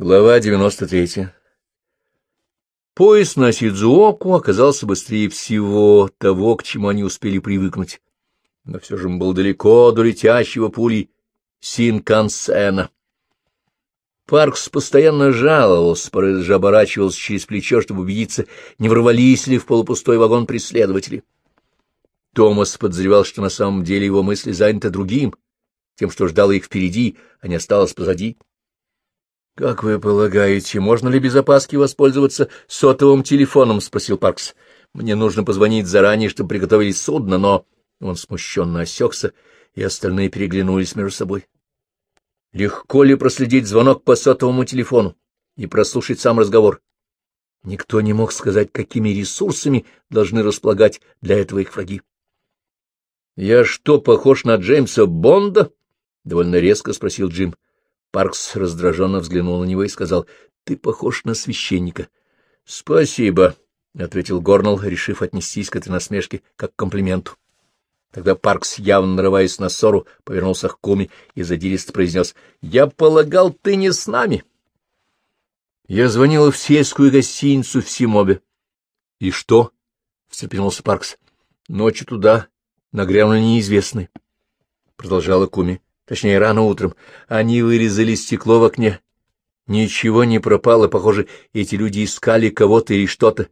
Глава 93. Поезд на Сидзуоку оказался быстрее всего того, к чему они успели привыкнуть. Но все же он был далеко до летящего пулей Синкансена. Паркс постоянно жаловался, порой же оборачивался через плечо, чтобы убедиться, не ворвались ли в полупустой вагон преследователи. Томас подозревал, что на самом деле его мысли заняты другим, тем, что ждало их впереди, а не осталось позади. — Как вы полагаете, можно ли без опаски воспользоваться сотовым телефоном? — спросил Паркс. — Мне нужно позвонить заранее, чтобы приготовили судно, но... Он смущенно осекся, и остальные переглянулись между собой. Легко ли проследить звонок по сотовому телефону и прослушать сам разговор? Никто не мог сказать, какими ресурсами должны располагать для этого их враги. — Я что, похож на Джеймса Бонда? — довольно резко спросил Джим. — Паркс раздраженно взглянул на него и сказал, — Ты похож на священника. — Спасибо, — ответил Горнелл, решив отнестись к этой насмешке как к комплименту. Тогда Паркс, явно нарываясь на ссору, повернулся к Куми и задиристо произнес, — Я полагал, ты не с нами. Я звонила в сельскую гостиницу в Симобе. — И что? — встрепенулся Паркс. — Ночью туда нагрянули неизвестные. Продолжала Куми точнее, рано утром, они вырезали стекло в окне. Ничего не пропало, похоже, эти люди искали кого-то или что-то.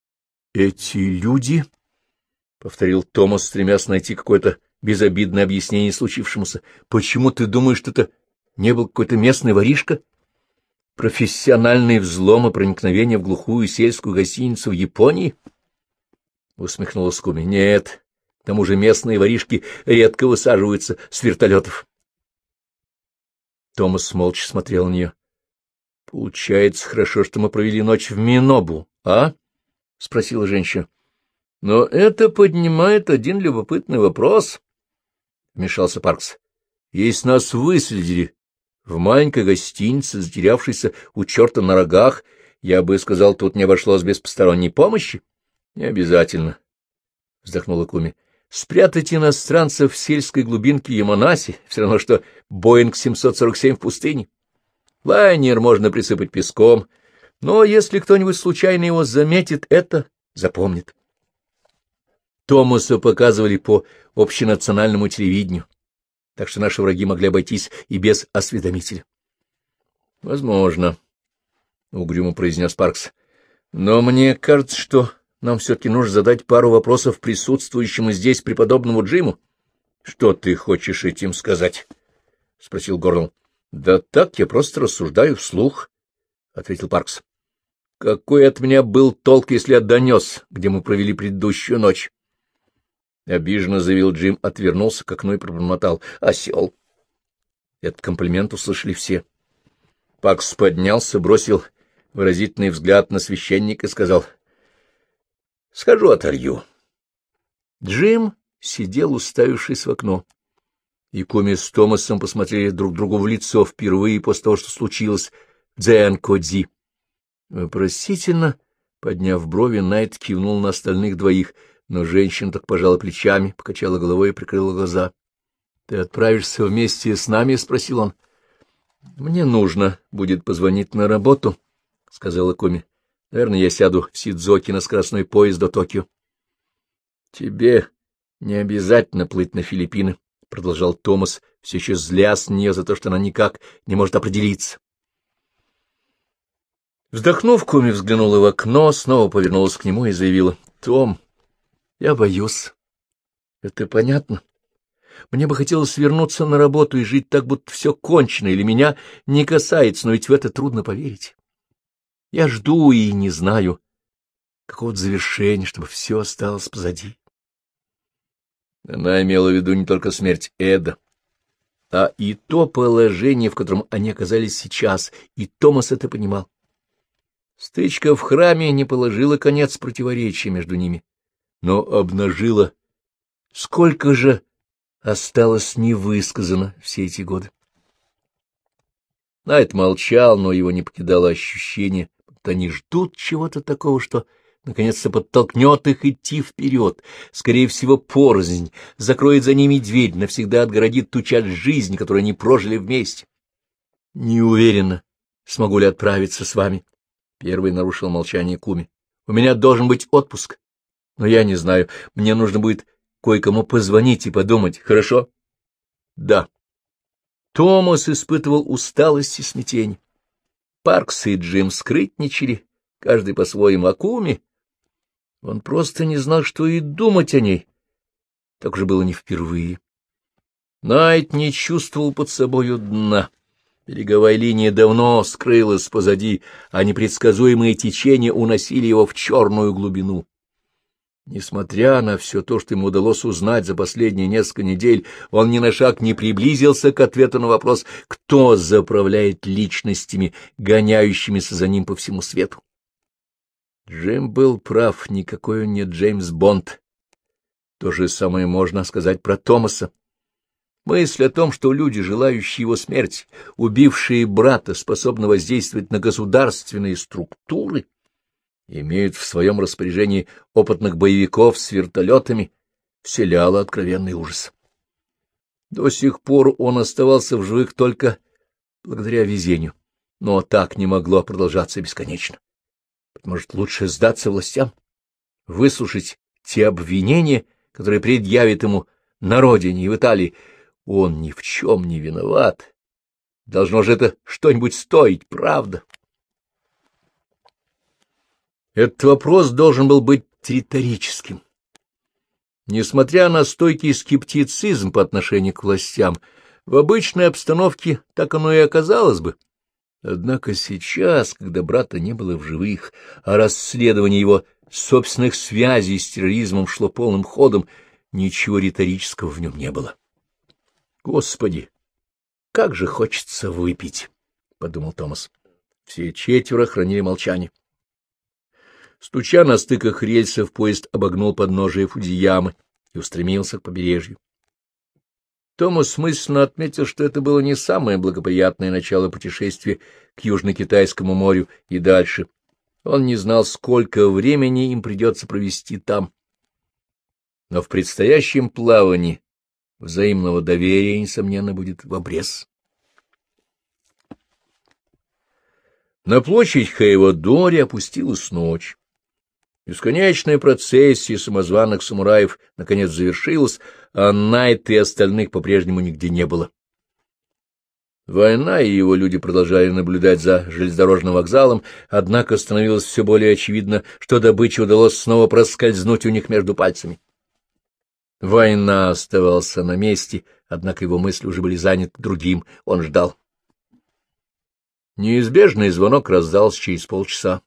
— Эти люди? — повторил Томас, стремясь найти какое-то безобидное объяснение случившемуся. — Почему ты думаешь, что это не был какой-то местный воришка? Профессиональный взлом и проникновение в глухую сельскую гостиницу в Японии? — усмехнулась Куми. — Нет, к тому же местные воришки редко высаживаются с вертолетов. Томас молча смотрел на нее. — Получается, хорошо, что мы провели ночь в Минобу, а? — спросила женщина. — Но это поднимает один любопытный вопрос, — вмешался Паркс. — Если нас выследили в маленькой гостинице, затерявшейся у черта на рогах, я бы сказал, тут не обошлось без посторонней помощи. — Не обязательно, — вздохнула Куми. Спрятать иностранцев в сельской глубинке Яманаси — все равно, что Боинг 747 в пустыне. Лайнер можно присыпать песком, но если кто-нибудь случайно его заметит, это запомнит. Томаса показывали по общенациональному телевидению, так что наши враги могли обойтись и без осведомителя. — Возможно, — угрюмо произнес Паркс, — но мне кажется, что нам все-таки нужно задать пару вопросов присутствующему здесь преподобному Джиму. — Что ты хочешь этим сказать? — спросил Гордон. — Да так, я просто рассуждаю вслух, — ответил Паркс. — Какой от меня был толк, если я донес, где мы провели предыдущую ночь? Обиженно заявил Джим, отвернулся к окну и пробормотал. — Осел! Этот комплимент услышали все. Паркс поднялся, бросил выразительный взгляд на священника и сказал — Схожу отолью. Джим сидел, уставившись в окно. И Коми с Томасом посмотрели друг другу в лицо впервые после того, что случилось в Дзэн-Кодзи. Вопросительно, подняв брови, Найт кивнул на остальных двоих, но женщина так пожала плечами, покачала головой и прикрыла глаза. — Ты отправишься вместе с нами? — спросил он. — Мне нужно будет позвонить на работу, — сказала Коми. Наверное, я сяду в Сидзоки на скоростной поезд до Токио. — Тебе не обязательно плыть на Филиппины, — продолжал Томас, все еще зля с нее за то, что она никак не может определиться. Вздохнув, Коми взглянула в окно, снова повернулась к нему и заявила. — Том, я боюсь. Это понятно. Мне бы хотелось вернуться на работу и жить так, будто все кончено или меня не касается, но ведь в это трудно поверить. Я жду и не знаю какого-то завершения, чтобы все осталось позади. Она имела в виду не только смерть Эда, а и то положение, в котором они оказались сейчас, и Томас это понимал. Стычка в храме не положила конец противоречия между ними, но обнажила, сколько же осталось невысказано все эти годы. Найт молчал, но его не покидало ощущение, будто они ждут чего-то такого, что наконец-то подтолкнет их идти вперед, скорее всего, порознь, закроет за ними дверь, навсегда отгородит ту часть жизни, которую они прожили вместе. Неуверенно, смогу ли отправиться с вами. Первый нарушил молчание Куми. У меня должен быть отпуск. Но я не знаю, мне нужно будет кое-кому позвонить и подумать, хорошо? Да. Томас испытывал усталость и смятение. Паркс и Джим скрытничали, каждый по-своему о Куми. Он просто не знал, что и думать о ней. Так же было не впервые. Найт не чувствовал под собою дна. Береговая линия давно скрылась позади, а непредсказуемые течения уносили его в черную глубину. Несмотря на все то, что ему удалось узнать за последние несколько недель, он ни на шаг не приблизился к ответу на вопрос, кто заправляет личностями, гоняющимися за ним по всему свету. Джим был прав, никакой он не Джеймс Бонд. То же самое можно сказать про Томаса. Мысль о том, что люди, желающие его смерти, убившие брата, способны воздействовать на государственные структуры, имеют в своем распоряжении опытных боевиков с вертолетами, вселяла откровенный ужас. До сих пор он оставался в живых только благодаря везению, но так не могло продолжаться бесконечно. Может, лучше сдаться властям, выслушать те обвинения, которые предъявит ему на родине и в Италии. Он ни в чем не виноват. Должно же это что-нибудь стоить, правда? Этот вопрос должен был быть риторическим. Несмотря на стойкий скептицизм по отношению к властям, в обычной обстановке так оно и оказалось бы. Однако сейчас, когда брата не было в живых, а расследование его собственных связей с терроризмом шло полным ходом, ничего риторического в нем не было. Господи, как же хочется выпить, — подумал Томас. Все четверо хранили молчание. Стуча на стыках рельсов, поезд обогнул подножие Фудзиямы и устремился к побережью. Томас мысленно отметил, что это было не самое благоприятное начало путешествия к Южно-Китайскому морю и дальше. Он не знал, сколько времени им придется провести там. Но в предстоящем плавании взаимного доверия, несомненно, будет в обрез. На площадь Хайвадори опустилась ночь. Бесконечная процессия самозваных самураев наконец завершилась, а Найт и остальных по-прежнему нигде не было. Война и его люди продолжали наблюдать за железнодорожным вокзалом, однако становилось все более очевидно, что добыче удалось снова проскользнуть у них между пальцами. Война оставался на месте, однако его мысли уже были заняты другим, он ждал. Неизбежный звонок раздался через полчаса.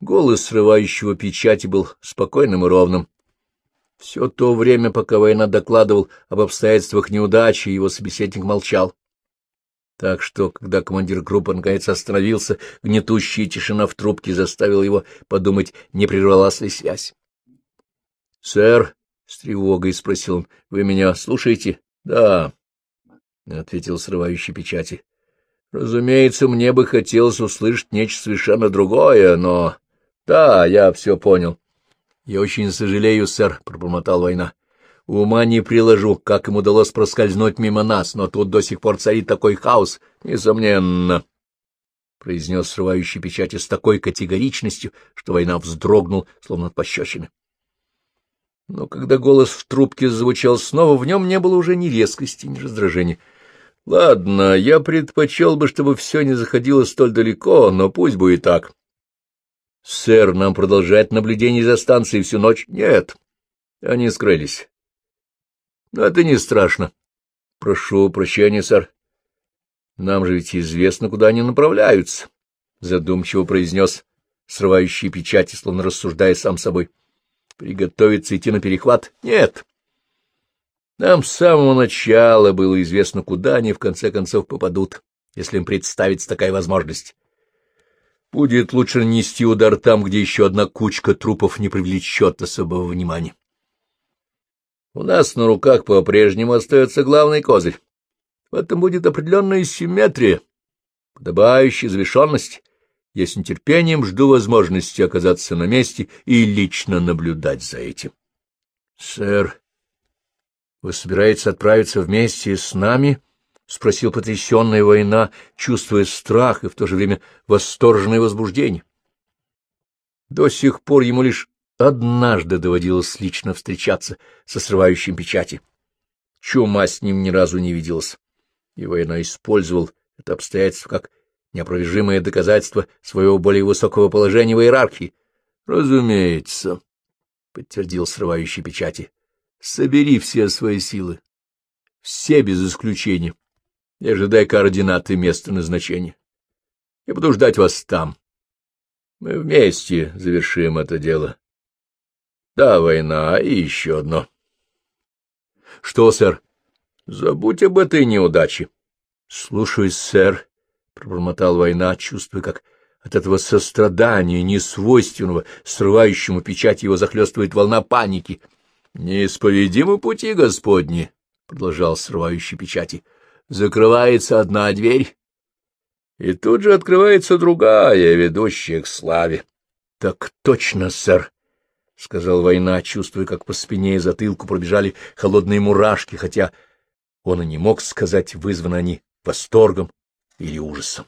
Голос срывающего печати был спокойным и ровным. Все то время, пока война докладывал об обстоятельствах неудачи, его собеседник молчал. Так что, когда командир группы наконец остановился, гнетущая тишина в трубке заставила его подумать, не прервалась ли связь. — Сэр, — с тревогой спросил он, — вы меня слушаете? — Да, — ответил срывающий печати. — Разумеется, мне бы хотелось услышать нечто совершенно другое, но... — Да, я все понял. — Я очень сожалею, сэр, — пробормотал война. — Ума не приложу, как им удалось проскользнуть мимо нас, но тут до сих пор царит такой хаос, несомненно, — произнес срывающий печати с такой категоричностью, что война вздрогнул, словно от пощечины. Но когда голос в трубке звучал снова, в нем не было уже ни резкости, ни раздражения. — Ладно, я предпочел бы, чтобы все не заходило столь далеко, но пусть будет так. — Сэр, нам продолжать наблюдение за станцией всю ночь? Нет. Они скрылись. Но это не страшно. Прошу прощения, сэр. Нам же ведь известно, куда они направляются, — задумчиво произнес срывающий печати, словно рассуждая сам собой. Приготовиться идти на перехват? Нет. Нам с самого начала было известно, куда они в конце концов попадут, если им представится такая возможность. Будет лучше нанести удар там, где еще одна кучка трупов не привлечет особого внимания. У нас на руках по-прежнему остается главный козырь. В этом будет определенная симметрия, подобающая завершенность. Я с нетерпением жду возможности оказаться на месте и лично наблюдать за этим. — Сэр, вы собираетесь отправиться вместе с нами? — спросил потрясенная война, чувствуя страх и в то же время восторженное возбуждение. До сих пор ему лишь однажды доводилось лично встречаться со срывающим печати. Чума с ним ни разу не виделась, и война использовал это обстоятельство как неопровержимое доказательство своего более высокого положения в иерархии. — Разумеется, — подтвердил срывающий печати, — собери все свои силы, все без исключения, и ожидай координаты места назначения. Я буду ждать вас там. Мы вместе завершим это дело. Да, война, и еще одно. — Что, сэр? — Забудь об этой неудаче. — Слушаюсь, сэр, — пробормотал война, чувствуя, как от этого сострадания, несвойственного, срывающему печать его захлестывает волна паники. — Неисповедимы пути Господни, — продолжал срывающий печати. — Закрывается одна дверь, и тут же открывается другая, ведущая к славе. — Так точно, сэр, — сказал война, чувствуя, как по спине и затылку пробежали холодные мурашки, хотя он и не мог сказать, вызваны они восторгом или ужасом.